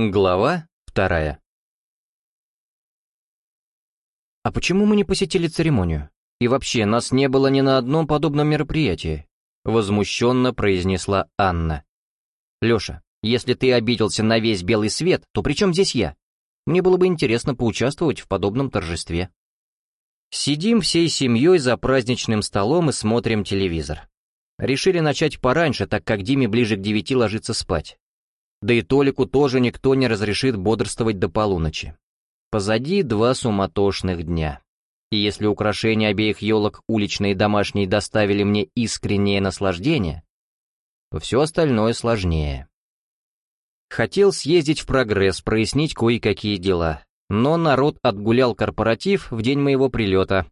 Глава вторая. «А почему мы не посетили церемонию? И вообще, нас не было ни на одном подобном мероприятии», — возмущенно произнесла Анна. «Леша, если ты обиделся на весь белый свет, то при чем здесь я? Мне было бы интересно поучаствовать в подобном торжестве». Сидим всей семьей за праздничным столом и смотрим телевизор. Решили начать пораньше, так как Диме ближе к девяти ложиться спать. Да и Толику тоже никто не разрешит бодрствовать до полуночи. Позади два суматошных дня. И если украшения обеих елок уличные и домашние доставили мне искреннее наслаждение, то все остальное сложнее. Хотел съездить в прогресс, прояснить кое-какие дела, но народ отгулял корпоратив в день моего прилета.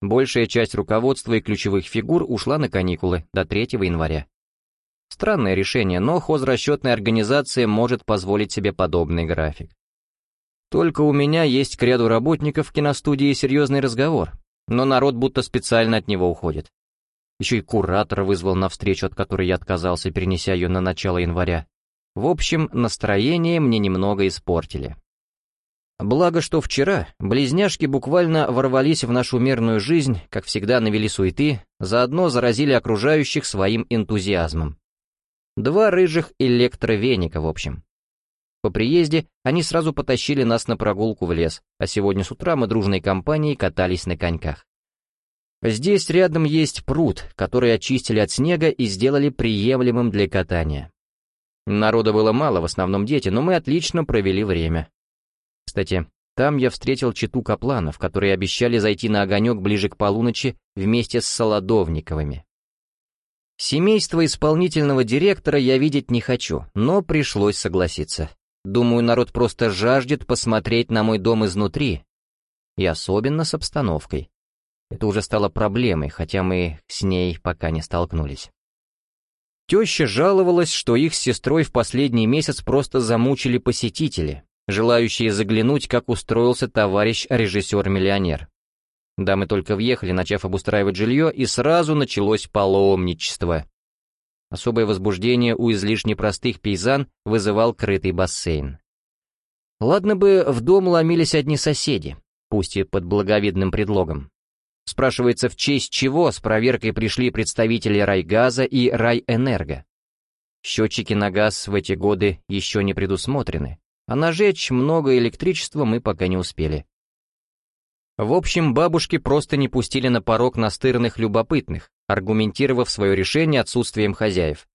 Большая часть руководства и ключевых фигур ушла на каникулы до 3 января. Странное решение, но хозрасчетная организация может позволить себе подобный график. Только у меня есть к ряду работников в киностудии серьезный разговор, но народ будто специально от него уходит. Еще и куратор вызвал на встречу, от которой я отказался, перенеся ее на начало января. В общем, настроение мне немного испортили. Благо, что вчера близняшки буквально ворвались в нашу мирную жизнь, как всегда навели суеты, заодно заразили окружающих своим энтузиазмом. Два рыжих электровеника, в общем. По приезде они сразу потащили нас на прогулку в лес, а сегодня с утра мы дружной компанией катались на коньках. Здесь рядом есть пруд, который очистили от снега и сделали приемлемым для катания. Народа было мало, в основном дети, но мы отлично провели время. Кстати, там я встретил читу Капланов, которые обещали зайти на огонек ближе к полуночи вместе с Солодовниковыми. Семейство исполнительного директора я видеть не хочу, но пришлось согласиться. Думаю, народ просто жаждет посмотреть на мой дом изнутри. И особенно с обстановкой. Это уже стало проблемой, хотя мы с ней пока не столкнулись. Теща жаловалась, что их с сестрой в последний месяц просто замучили посетители, желающие заглянуть, как устроился товарищ режиссер-миллионер. Да, мы только въехали, начав обустраивать жилье, и сразу началось паломничество. Особое возбуждение у излишне простых пейзан вызывал крытый бассейн. Ладно бы в дом ломились одни соседи, пусть и под благовидным предлогом. Спрашивается, в честь чего с проверкой пришли представители райгаза и райэнерго. Счетчики на газ в эти годы еще не предусмотрены, а нажечь много электричества мы пока не успели. В общем, бабушки просто не пустили на порог настырных любопытных, аргументировав свое решение отсутствием хозяев.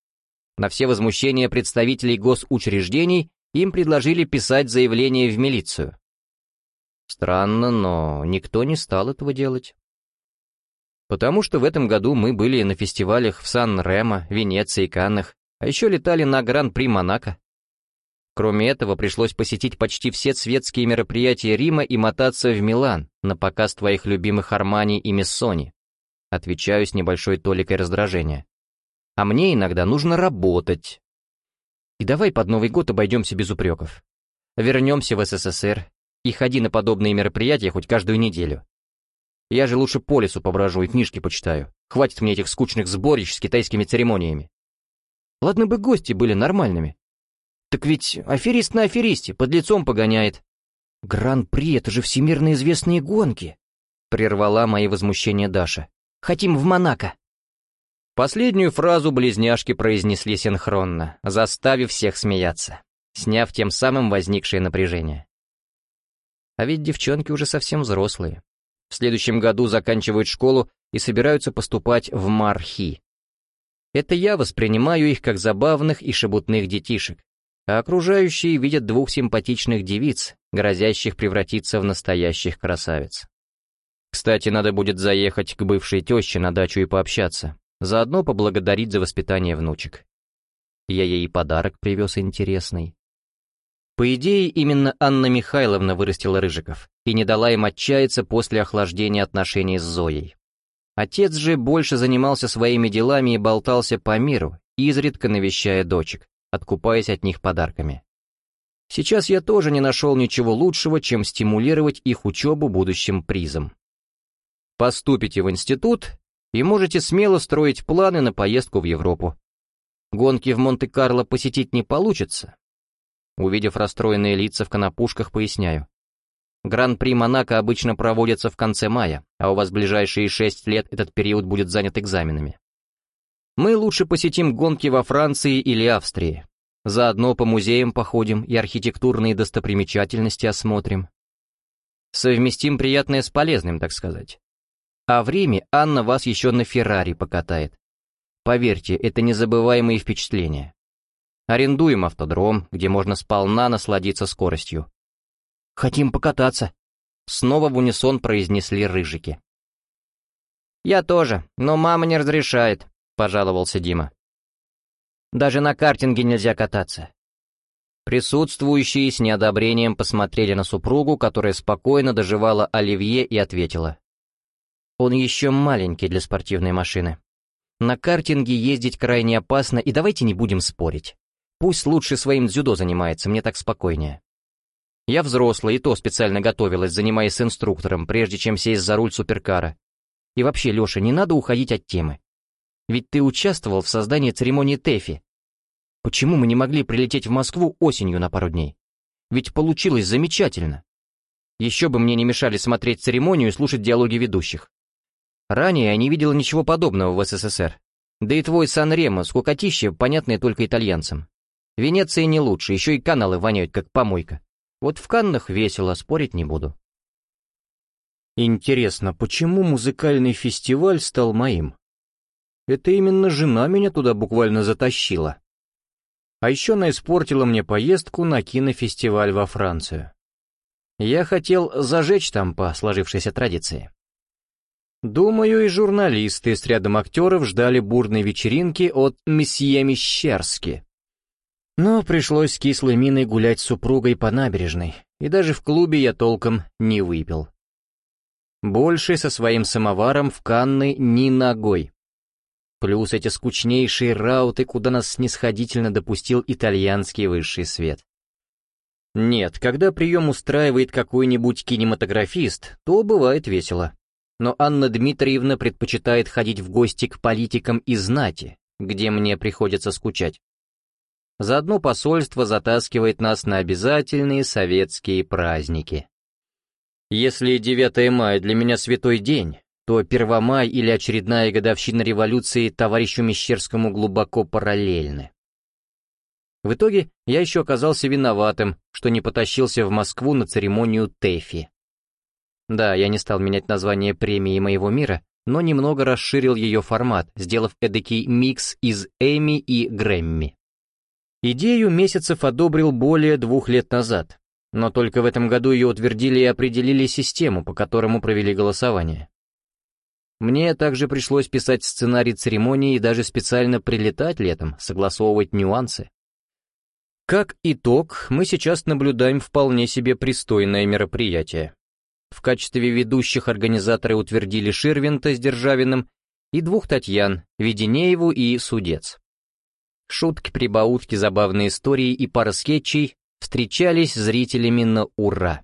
На все возмущения представителей госучреждений им предложили писать заявление в милицию. Странно, но никто не стал этого делать. Потому что в этом году мы были на фестивалях в Сан-Ремо, Венеции, Каннах, а еще летали на Гран-при Монако. Кроме этого, пришлось посетить почти все светские мероприятия Рима и мотаться в Милан на показ твоих любимых Армани и Мессони. Отвечаю с небольшой толикой раздражения. А мне иногда нужно работать. И давай под Новый год обойдемся без упреков. Вернемся в СССР и ходи на подобные мероприятия хоть каждую неделю. Я же лучше по лесу поброжу и книжки почитаю. Хватит мне этих скучных сборищ с китайскими церемониями. Ладно бы гости были нормальными, так ведь аферист на аферисте, под лицом погоняет. Гран-при — это же всемирно известные гонки. Прервала мои возмущения Даша. Хотим в Монако. Последнюю фразу близняшки произнесли синхронно, заставив всех смеяться, сняв тем самым возникшее напряжение. А ведь девчонки уже совсем взрослые. В следующем году заканчивают школу и собираются поступать в Мархи. Это я воспринимаю их как забавных и шебутных детишек, а окружающие видят двух симпатичных девиц, грозящих превратиться в настоящих красавиц. Кстати, надо будет заехать к бывшей теще на дачу и пообщаться, заодно поблагодарить за воспитание внучек. Я ей подарок привез интересный. По идее, именно Анна Михайловна вырастила Рыжиков и не дала им отчаяться после охлаждения отношений с Зоей. Отец же больше занимался своими делами и болтался по миру, изредка навещая дочек откупаясь от них подарками. Сейчас я тоже не нашел ничего лучшего, чем стимулировать их учебу будущим призом. Поступите в институт и можете смело строить планы на поездку в Европу. Гонки в Монте-Карло посетить не получится. Увидев расстроенные лица в конопушках, поясняю. Гран-при Монако обычно проводится в конце мая, а у вас ближайшие шесть лет этот период будет занят экзаменами. Мы лучше посетим гонки во Франции или Австрии. Заодно по музеям походим и архитектурные достопримечательности осмотрим. Совместим приятное с полезным, так сказать. А в Риме Анна вас еще на Феррари покатает. Поверьте, это незабываемые впечатления. Арендуем автодром, где можно сполна насладиться скоростью. «Хотим покататься», — снова в унисон произнесли рыжики. «Я тоже, но мама не разрешает», — пожаловался Дима. «Даже на картинге нельзя кататься». Присутствующие с неодобрением посмотрели на супругу, которая спокойно доживала оливье и ответила. «Он еще маленький для спортивной машины. На картинге ездить крайне опасно, и давайте не будем спорить. Пусть лучше своим дзюдо занимается, мне так спокойнее». Я взрослая и то специально готовилась, занимаясь инструктором, прежде чем сесть за руль суперкара. И вообще, Леша, не надо уходить от темы. Ведь ты участвовал в создании церемонии ТЭФИ. Почему мы не могли прилететь в Москву осенью на пару дней? Ведь получилось замечательно. Еще бы мне не мешали смотреть церемонию и слушать диалоги ведущих. Ранее я не видела ничего подобного в СССР. Да и твой Сан-Ремо, скукотище, понятное только итальянцам. Венеция не лучше, еще и каналы воняют, как помойка. Вот в Каннах весело, спорить не буду. Интересно, почему музыкальный фестиваль стал моим? Это именно жена меня туда буквально затащила. А еще она испортила мне поездку на кинофестиваль во Францию. Я хотел зажечь там по сложившейся традиции. Думаю, и журналисты с рядом актеров ждали бурной вечеринки от месье Мещерски. Но пришлось с кислой миной гулять с супругой по набережной, и даже в клубе я толком не выпил. Больше со своим самоваром в Канны ни ногой. Плюс эти скучнейшие рауты, куда нас снисходительно допустил итальянский высший свет. Нет, когда прием устраивает какой-нибудь кинематографист, то бывает весело. Но Анна Дмитриевна предпочитает ходить в гости к политикам и знати, где мне приходится скучать. Заодно посольство затаскивает нас на обязательные советские праздники. Если 9 мая для меня святой день, то Первомай или очередная годовщина революции товарищу Мещерскому глубоко параллельны. В итоге я еще оказался виноватым, что не потащился в Москву на церемонию ТЭФИ. Да, я не стал менять название премии моего мира, но немного расширил ее формат, сделав эдакий микс из Эми и Грэмми. Идею Месяцев одобрил более двух лет назад, но только в этом году ее утвердили и определили систему, по которому провели голосование. Мне также пришлось писать сценарий церемонии и даже специально прилетать летом, согласовывать нюансы. Как итог, мы сейчас наблюдаем вполне себе пристойное мероприятие. В качестве ведущих организаторы утвердили Ширвинта с Державиным и двух Татьян, Веденееву и Судец. Шутки, прибаутки, забавные истории и пара скетчей встречались зрителями на ура.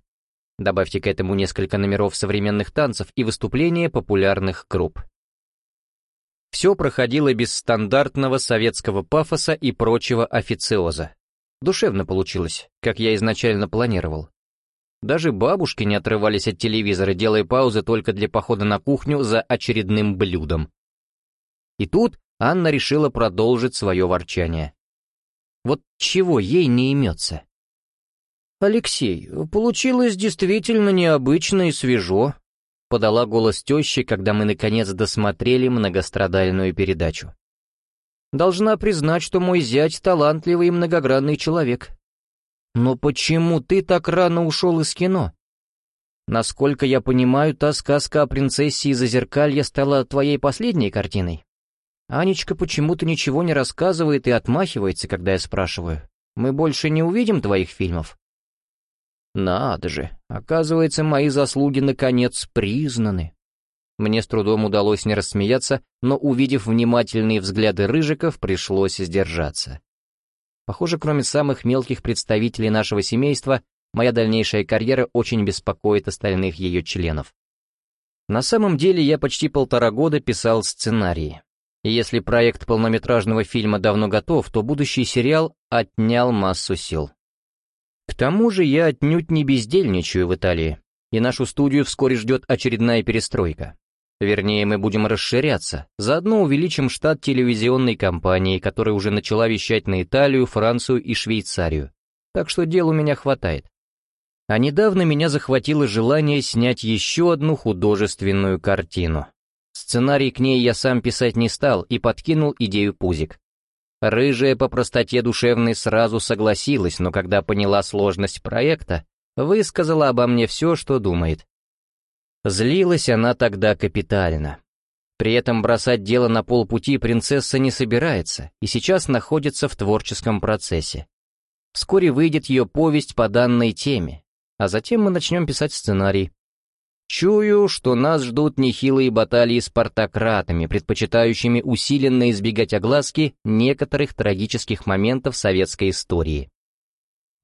Добавьте к этому несколько номеров современных танцев и выступления популярных групп. Все проходило без стандартного советского пафоса и прочего официоза. Душевно получилось, как я изначально планировал. Даже бабушки не отрывались от телевизора, делая паузы только для похода на кухню за очередным блюдом. И тут Анна решила продолжить свое ворчание. Вот чего ей не имется? «Алексей, получилось действительно необычно и свежо», — подала голос тещи, когда мы наконец досмотрели многострадальную передачу. «Должна признать, что мой зять талантливый и многогранный человек. Но почему ты так рано ушел из кино? Насколько я понимаю, та сказка о принцессе из Озеркалья стала твоей последней картиной?» Анечка почему-то ничего не рассказывает и отмахивается, когда я спрашиваю. Мы больше не увидим твоих фильмов? Надо же, оказывается, мои заслуги наконец признаны. Мне с трудом удалось не рассмеяться, но, увидев внимательные взгляды рыжиков, пришлось сдержаться. Похоже, кроме самых мелких представителей нашего семейства, моя дальнейшая карьера очень беспокоит остальных ее членов. На самом деле я почти полтора года писал сценарии. И если проект полнометражного фильма давно готов, то будущий сериал отнял массу сил. Тому же я отнюдь не бездельничаю в Италии, и нашу студию вскоре ждет очередная перестройка. Вернее, мы будем расширяться, заодно увеличим штат телевизионной компании, которая уже начала вещать на Италию, Францию и Швейцарию. Так что дел у меня хватает. А недавно меня захватило желание снять еще одну художественную картину. Сценарий к ней я сам писать не стал и подкинул идею Пузик. Рыжая по простоте душевной сразу согласилась, но когда поняла сложность проекта, высказала обо мне все, что думает. Злилась она тогда капитально. При этом бросать дело на полпути принцесса не собирается и сейчас находится в творческом процессе. Вскоре выйдет ее повесть по данной теме, а затем мы начнем писать сценарий. Чую, что нас ждут нехилые баталии с портократами, предпочитающими усиленно избегать огласки некоторых трагических моментов советской истории.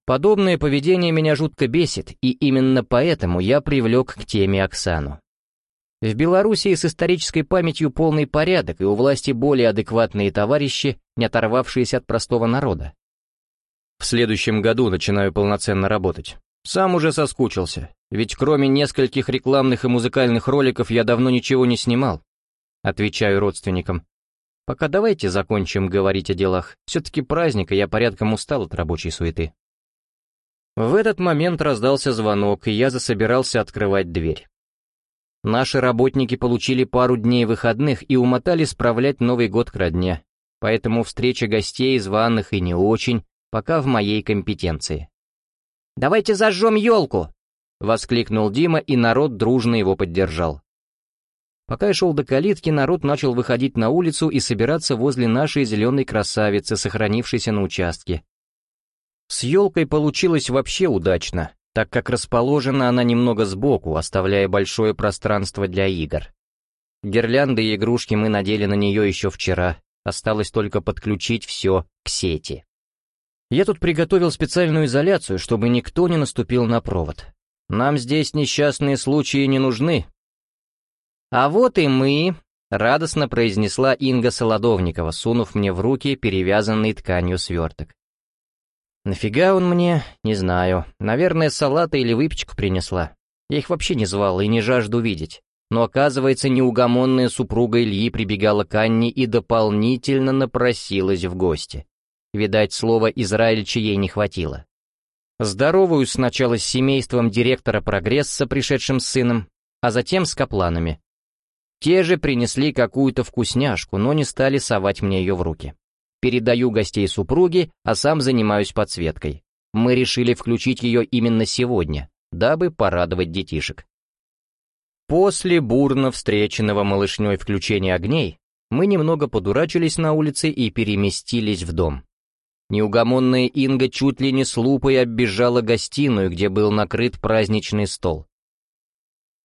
Подобное поведение меня жутко бесит, и именно поэтому я привлек к теме Оксану. В Белоруссии с исторической памятью полный порядок, и у власти более адекватные товарищи, не оторвавшиеся от простого народа. В следующем году начинаю полноценно работать. Сам уже соскучился, ведь кроме нескольких рекламных и музыкальных роликов я давно ничего не снимал. Отвечаю родственникам. Пока давайте закончим говорить о делах. Все-таки праздник, и я порядком устал от рабочей суеты. В этот момент раздался звонок, и я засобирался открывать дверь. Наши работники получили пару дней выходных и умотали справлять Новый год к родне, поэтому встреча гостей, званых и не очень, пока в моей компетенции. «Давайте зажжем елку!» — воскликнул Дима, и народ дружно его поддержал. Пока я шел до калитки, народ начал выходить на улицу и собираться возле нашей зеленой красавицы, сохранившейся на участке, с елкой получилось вообще удачно, так как расположена она немного сбоку, оставляя большое пространство для игр. Гирлянды и игрушки мы надели на нее еще вчера, осталось только подключить все к сети. Я тут приготовил специальную изоляцию, чтобы никто не наступил на провод. Нам здесь несчастные случаи не нужны. А вот и мы, радостно произнесла Инга Солодовникова, сунув мне в руки перевязанный тканью сверток. Нафига он мне, не знаю. Наверное, салата или выпечку принесла. Я их вообще не звал и не жажду видеть. Но оказывается, неугомонная супруга Ильи прибегала к Анне и дополнительно напросилась в гости. Видать, слова Израильча ей не хватило. Здоровую сначала с семейством директора «Прогресса», пришедшим с сыном, а затем с капланами. Те же принесли какую-то вкусняшку, но не стали совать мне ее в руки передаю гостей супруге, а сам занимаюсь подсветкой. Мы решили включить ее именно сегодня, дабы порадовать детишек. После бурно встреченного малышней включения огней, мы немного подурачились на улице и переместились в дом. Неугомонная Инга чуть ли не с лупой оббежала гостиную, где был накрыт праздничный стол.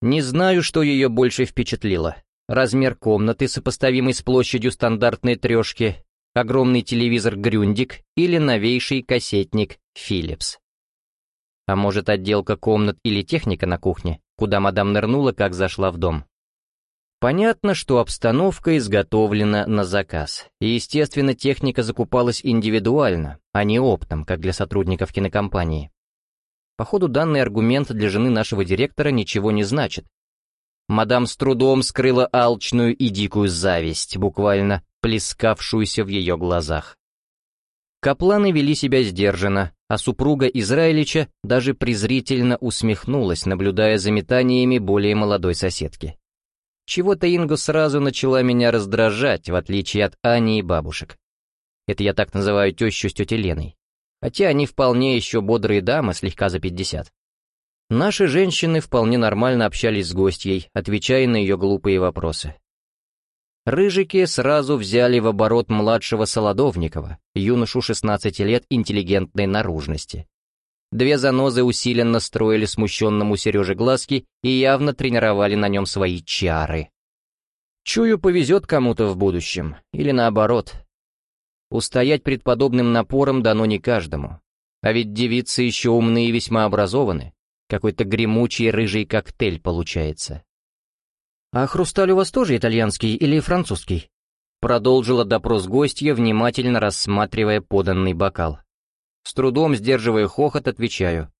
Не знаю, что ее больше впечатлило. Размер комнаты, сопоставимый с площадью стандартной трешки, огромный телевизор Грюндик или новейший кассетник Philips. А может отделка комнат или техника на кухне, куда мадам нырнула, как зашла в дом. Понятно, что обстановка изготовлена на заказ, и, естественно, техника закупалась индивидуально, а не оптом, как для сотрудников кинокомпании. Походу, данный аргумент для жены нашего директора ничего не значит. Мадам с трудом скрыла алчную и дикую зависть, буквально плескавшуюся в ее глазах. Капланы вели себя сдержанно, а супруга Израилича даже презрительно усмехнулась, наблюдая за метаниями более молодой соседки. Чего-то Инго сразу начала меня раздражать, в отличие от Ани и бабушек. Это я так называю тещу с тетей Леной. Хотя они вполне еще бодрые дамы, слегка за пятьдесят. Наши женщины вполне нормально общались с гостьей, отвечая на ее глупые вопросы. Рыжики сразу взяли в оборот младшего Солодовникова, юношу 16 лет интеллигентной наружности. Две занозы усиленно строили смущенному Сереже глазки и явно тренировали на нем свои чары. Чую, повезет кому-то в будущем, или наоборот. Устоять пред подобным напором дано не каждому. А ведь девицы еще умные и весьма образованы. Какой-то гремучий рыжий коктейль получается. «А хрусталь у вас тоже итальянский или французский?» Продолжила допрос гостья, внимательно рассматривая поданный бокал. С трудом сдерживая хохот, отвечаю.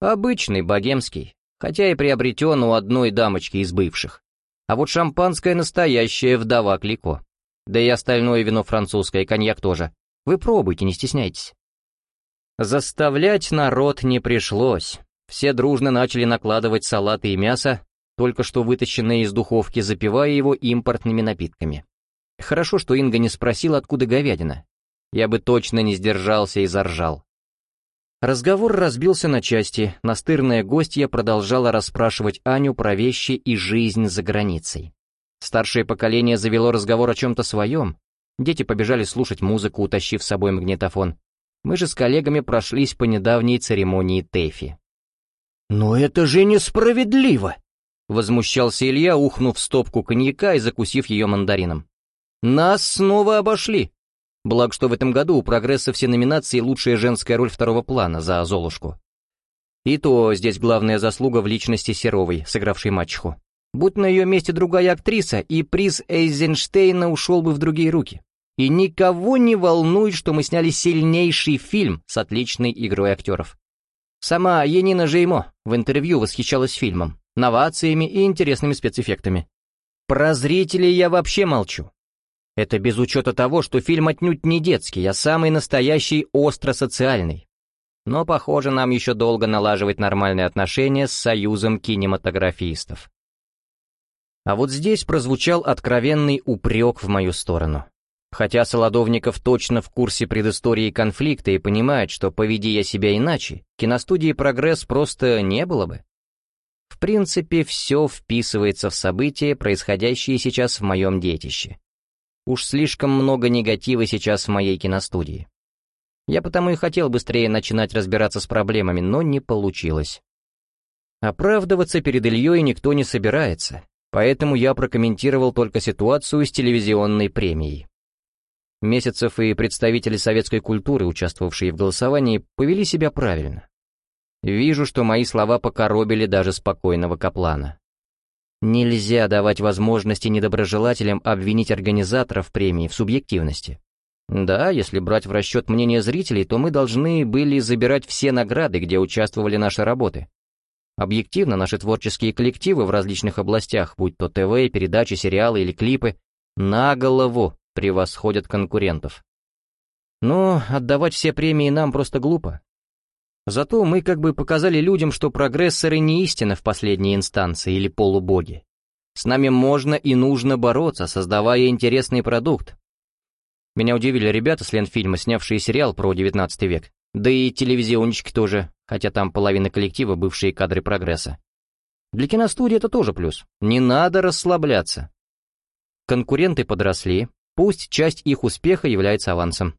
Обычный, богемский, хотя и приобретен у одной дамочки из бывших. А вот шампанское настоящее вдова Клико. Да и остальное вино французское, коньяк тоже. Вы пробуйте, не стесняйтесь. Заставлять народ не пришлось. Все дружно начали накладывать салаты и мясо, только что вытащенные из духовки, запивая его импортными напитками. Хорошо, что Инга не спросила, откуда говядина. Я бы точно не сдержался и заржал. Разговор разбился на части, настырная гостья продолжала расспрашивать Аню про вещи и жизнь за границей. Старшее поколение завело разговор о чем-то своем, дети побежали слушать музыку, утащив с собой магнитофон. Мы же с коллегами прошлись по недавней церемонии ТЭФИ. «Но это же несправедливо!» — возмущался Илья, ухнув стопку коньяка и закусив ее мандарином. «Нас снова обошли!» Благо, что в этом году у «Прогресса» все номинации «Лучшая женская роль второго плана» за «Золушку». И то здесь главная заслуга в личности Серовой, сыгравшей мачеху. Будь на ее месте другая актриса, и приз Эйзенштейна ушел бы в другие руки. И никого не волнует, что мы сняли сильнейший фильм с отличной игрой актеров. Сама Енина Жеймо в интервью восхищалась фильмом, новациями и интересными спецэффектами. Про зрителей я вообще молчу. Это без учета того, что фильм отнюдь не детский, а самый настоящий остро-социальный. Но, похоже, нам еще долго налаживать нормальные отношения с союзом кинематографистов. А вот здесь прозвучал откровенный упрек в мою сторону. Хотя Солодовников точно в курсе предыстории конфликта и понимает, что поведи я себя иначе, киностудии «Прогресс» просто не было бы. В принципе, все вписывается в события, происходящие сейчас в моем детище. Уж слишком много негатива сейчас в моей киностудии. Я потому и хотел быстрее начинать разбираться с проблемами, но не получилось. Оправдываться перед Ильей никто не собирается, поэтому я прокомментировал только ситуацию с телевизионной премией. Месяцев и представители советской культуры, участвовавшие в голосовании, повели себя правильно. Вижу, что мои слова покоробили даже спокойного Каплана. Нельзя давать возможности недоброжелателям обвинить организаторов премии в субъективности. Да, если брать в расчет мнение зрителей, то мы должны были забирать все награды, где участвовали наши работы. Объективно, наши творческие коллективы в различных областях, будь то ТВ, передачи, сериалы или клипы, на голову превосходят конкурентов. Но отдавать все премии нам просто глупо. Зато мы как бы показали людям, что прогрессоры не истина в последней инстанции или полубоги. С нами можно и нужно бороться, создавая интересный продукт. Меня удивили ребята с Ленфильма, снявшие сериал про 19 век. Да и телевизионщики тоже, хотя там половина коллектива бывшие кадры прогресса. Для киностудии это тоже плюс. Не надо расслабляться. Конкуренты подросли, пусть часть их успеха является авансом.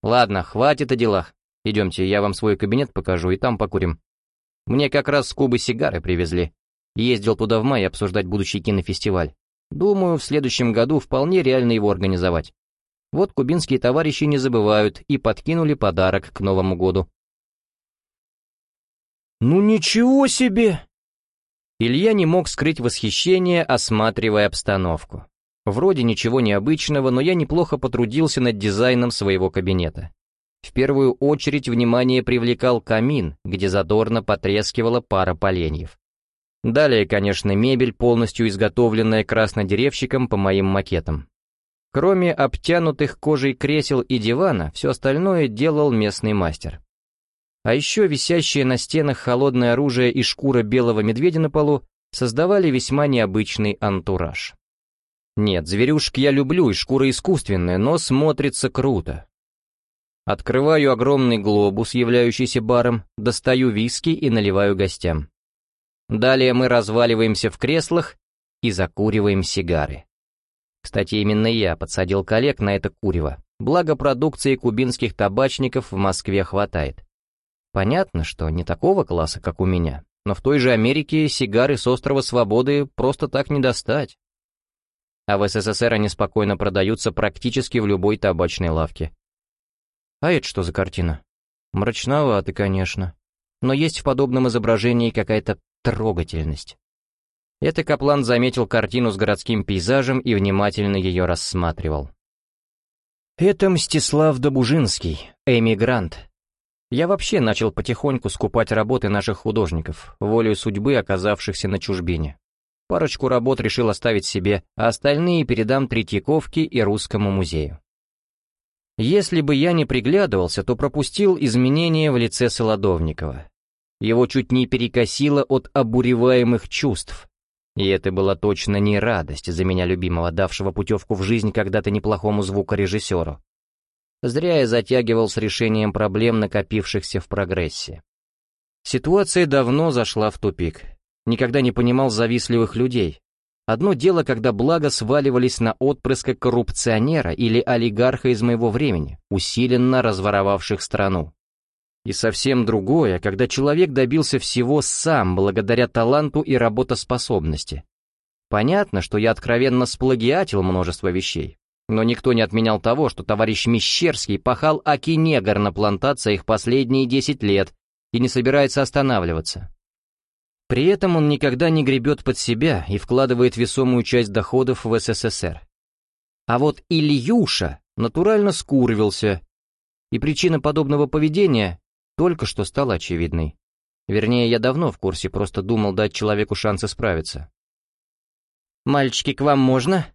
Ладно, хватит о делах. Идемте, я вам свой кабинет покажу, и там покурим. Мне как раз с Кубы сигары привезли. Ездил туда в мае обсуждать будущий кинофестиваль. Думаю, в следующем году вполне реально его организовать. Вот кубинские товарищи не забывают и подкинули подарок к Новому году. «Ну ничего себе!» Илья не мог скрыть восхищение, осматривая обстановку. Вроде ничего необычного, но я неплохо потрудился над дизайном своего кабинета. В первую очередь внимание привлекал камин, где задорно потрескивала пара поленьев. Далее, конечно, мебель, полностью изготовленная краснодеревщиком по моим макетам. Кроме обтянутых кожей кресел и дивана, все остальное делал местный мастер. А еще висящее на стенах холодное оружие и шкура белого медведя на полу создавали весьма необычный антураж. Нет, зверюшек я люблю, и шкура искусственная, но смотрится круто. Открываю огромный глобус, являющийся баром, достаю виски и наливаю гостям. Далее мы разваливаемся в креслах и закуриваем сигары. Кстати, именно я подсадил коллег на это курево, благо продукции кубинских табачников в Москве хватает. Понятно, что не такого класса, как у меня, но в той же Америке сигары с острова Свободы просто так не достать. А в СССР они спокойно продаются практически в любой табачной лавке. А это что за картина? Мрачновато, конечно. Но есть в подобном изображении какая-то трогательность. Это Каплан заметил картину с городским пейзажем и внимательно ее рассматривал. Это Мстислав Добужинский, эмигрант. Я вообще начал потихоньку скупать работы наших художников, волею судьбы, оказавшихся на чужбине. Парочку работ решил оставить себе, а остальные передам Третьяковке и Русскому музею. Если бы я не приглядывался, то пропустил изменения в лице Солодовникова. Его чуть не перекосило от обуреваемых чувств. И это была точно не радость за меня любимого, давшего путевку в жизнь когда-то неплохому звукорежиссеру. Зря я затягивал с решением проблем, накопившихся в прогрессе. Ситуация давно зашла в тупик. Никогда не понимал завистливых людей. Одно дело, когда блага сваливались на отпрыска коррупционера или олигарха из моего времени, усиленно разворовавших страну. И совсем другое, когда человек добился всего сам благодаря таланту и работоспособности. Понятно, что я откровенно сплагиатил множество вещей, но никто не отменял того, что товарищ Мещерский пахал аки-негр на плантациях последние 10 лет и не собирается останавливаться. При этом он никогда не гребет под себя и вкладывает весомую часть доходов в СССР. А вот Ильюша натурально скурвился, и причина подобного поведения только что стала очевидной. Вернее, я давно в курсе, просто думал дать человеку шанс исправиться. «Мальчики, к вам можно?»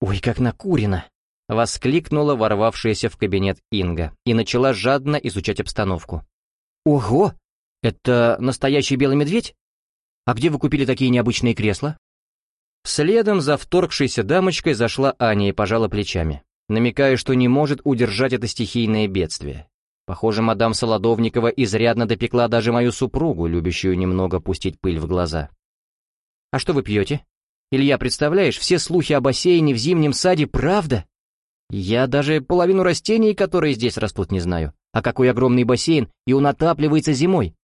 «Ой, как накурено!» Воскликнула ворвавшаяся в кабинет Инга и начала жадно изучать обстановку. «Ого! Это настоящий белый медведь? А где вы купили такие необычные кресла?» Следом за вторгшейся дамочкой зашла Аня и пожала плечами, намекая, что не может удержать это стихийное бедствие. Похоже, мадам Солодовникова изрядно допекла даже мою супругу, любящую немного пустить пыль в глаза. «А что вы пьете? Илья, представляешь, все слухи о бассейне в зимнем саде — правда?» Я даже половину растений, которые здесь растут, не знаю. А какой огромный бассейн, и он отапливается зимой.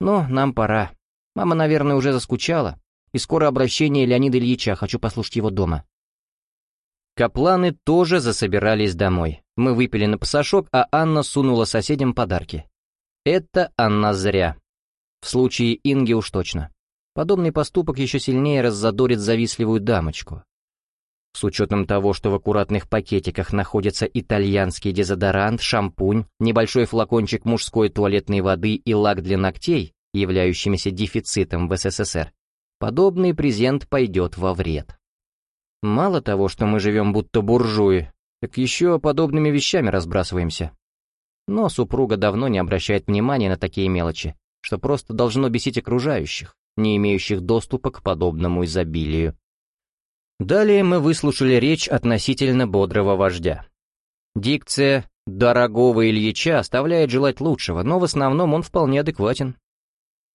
Но нам пора. Мама, наверное, уже заскучала. И скоро обращение Леонида Ильича, хочу послушать его дома. Капланы тоже засобирались домой. Мы выпили на пасашок, а Анна сунула соседям подарки. Это она зря. В случае Инги уж точно. Подобный поступок еще сильнее раззадорит завистливую дамочку. С учетом того, что в аккуратных пакетиках находится итальянский дезодорант, шампунь, небольшой флакончик мужской туалетной воды и лак для ногтей, являющимися дефицитом в СССР, подобный презент пойдет во вред. Мало того, что мы живем будто буржуи, так еще подобными вещами разбрасываемся. Но супруга давно не обращает внимания на такие мелочи, что просто должно бесить окружающих, не имеющих доступа к подобному изобилию. Далее мы выслушали речь относительно бодрого вождя. Дикция дорогого Ильича оставляет желать лучшего, но в основном он вполне адекватен.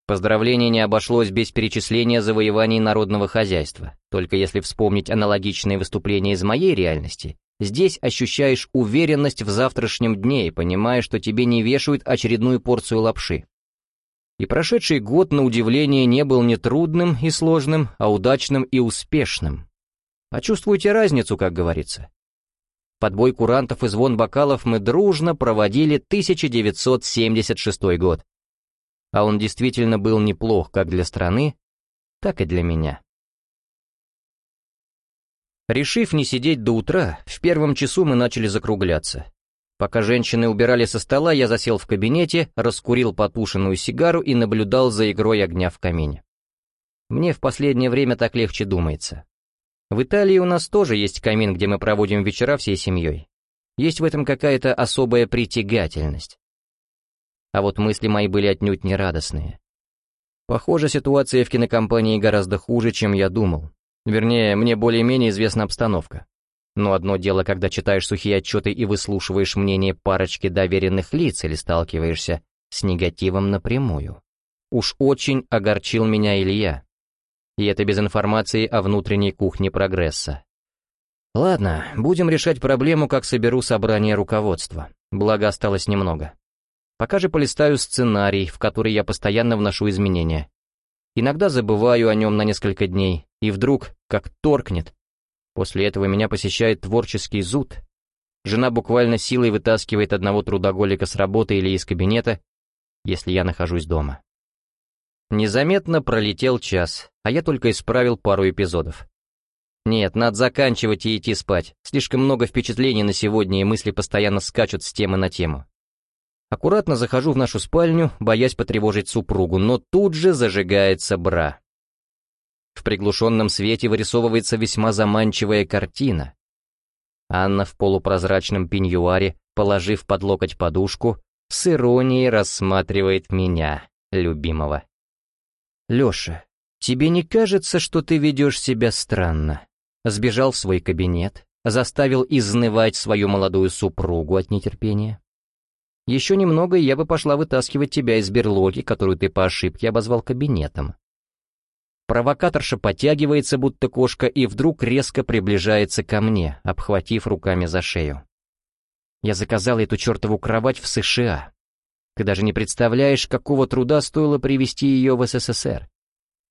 Поздравление не обошлось без перечисления завоеваний народного хозяйства. Только если вспомнить аналогичные выступления из моей реальности, здесь ощущаешь уверенность в завтрашнем дне и понимаешь, что тебе не вешают очередную порцию лапши. И прошедший год, на удивление, не был не трудным и сложным, а удачным и успешным. Почувствуйте разницу, как говорится. Подбой курантов и звон бокалов мы дружно проводили 1976 год. А он действительно был неплох как для страны, так и для меня. Решив не сидеть до утра, в первом часу мы начали закругляться. Пока женщины убирали со стола, я засел в кабинете, раскурил потушенную сигару и наблюдал за игрой огня в камине. Мне в последнее время так легче думается. В Италии у нас тоже есть камин, где мы проводим вечера всей семьей. Есть в этом какая-то особая притягательность. А вот мысли мои были отнюдь не радостные. Похоже, ситуация в кинокомпании гораздо хуже, чем я думал. Вернее, мне более-менее известна обстановка. Но одно дело, когда читаешь сухие отчеты и выслушиваешь мнение парочки доверенных лиц или сталкиваешься с негативом напрямую. Уж очень огорчил меня Илья. И это без информации о внутренней кухне прогресса. Ладно, будем решать проблему, как соберу собрание руководства. Благо осталось немного. Пока же полистаю сценарий, в который я постоянно вношу изменения. Иногда забываю о нем на несколько дней, и вдруг, как торкнет. После этого меня посещает творческий зуд. Жена буквально силой вытаскивает одного трудоголика с работы или из кабинета, если я нахожусь дома. Незаметно пролетел час, а я только исправил пару эпизодов. Нет, надо заканчивать и идти спать. Слишком много впечатлений на сегодня, и мысли постоянно скачут с темы на тему. Аккуратно захожу в нашу спальню, боясь потревожить супругу, но тут же зажигается бра. В приглушенном свете вырисовывается весьма заманчивая картина. Анна в полупрозрачном пеньюаре, положив под локоть подушку, с иронией рассматривает меня, любимого. «Леша, тебе не кажется, что ты ведешь себя странно?» Сбежал в свой кабинет, заставил изнывать свою молодую супругу от нетерпения. Еще немного, и я бы пошла вытаскивать тебя из берлоги, которую ты по ошибке обозвал кабинетом. Провокаторша подтягивается, будто кошка, и вдруг резко приближается ко мне, обхватив руками за шею. Я заказал эту чертову кровать в США. Ты даже не представляешь, какого труда стоило привезти ее в СССР.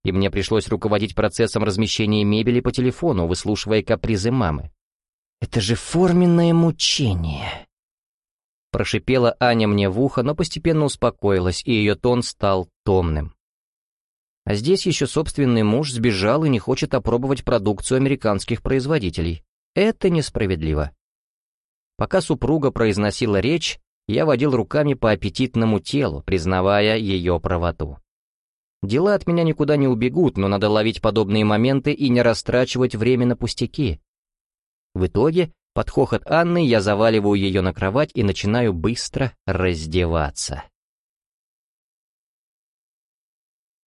И мне пришлось руководить процессом размещения мебели по телефону, выслушивая капризы мамы. Это же форменное мучение. Прошипела Аня мне в ухо, но постепенно успокоилась, и ее тон стал томным. А здесь еще собственный муж сбежал и не хочет опробовать продукцию американских производителей. Это несправедливо. Пока супруга произносила речь, я водил руками по аппетитному телу, признавая ее правоту. Дела от меня никуда не убегут, но надо ловить подобные моменты и не растрачивать время на пустяки. В итоге, под хохот Анны я заваливаю ее на кровать и начинаю быстро раздеваться.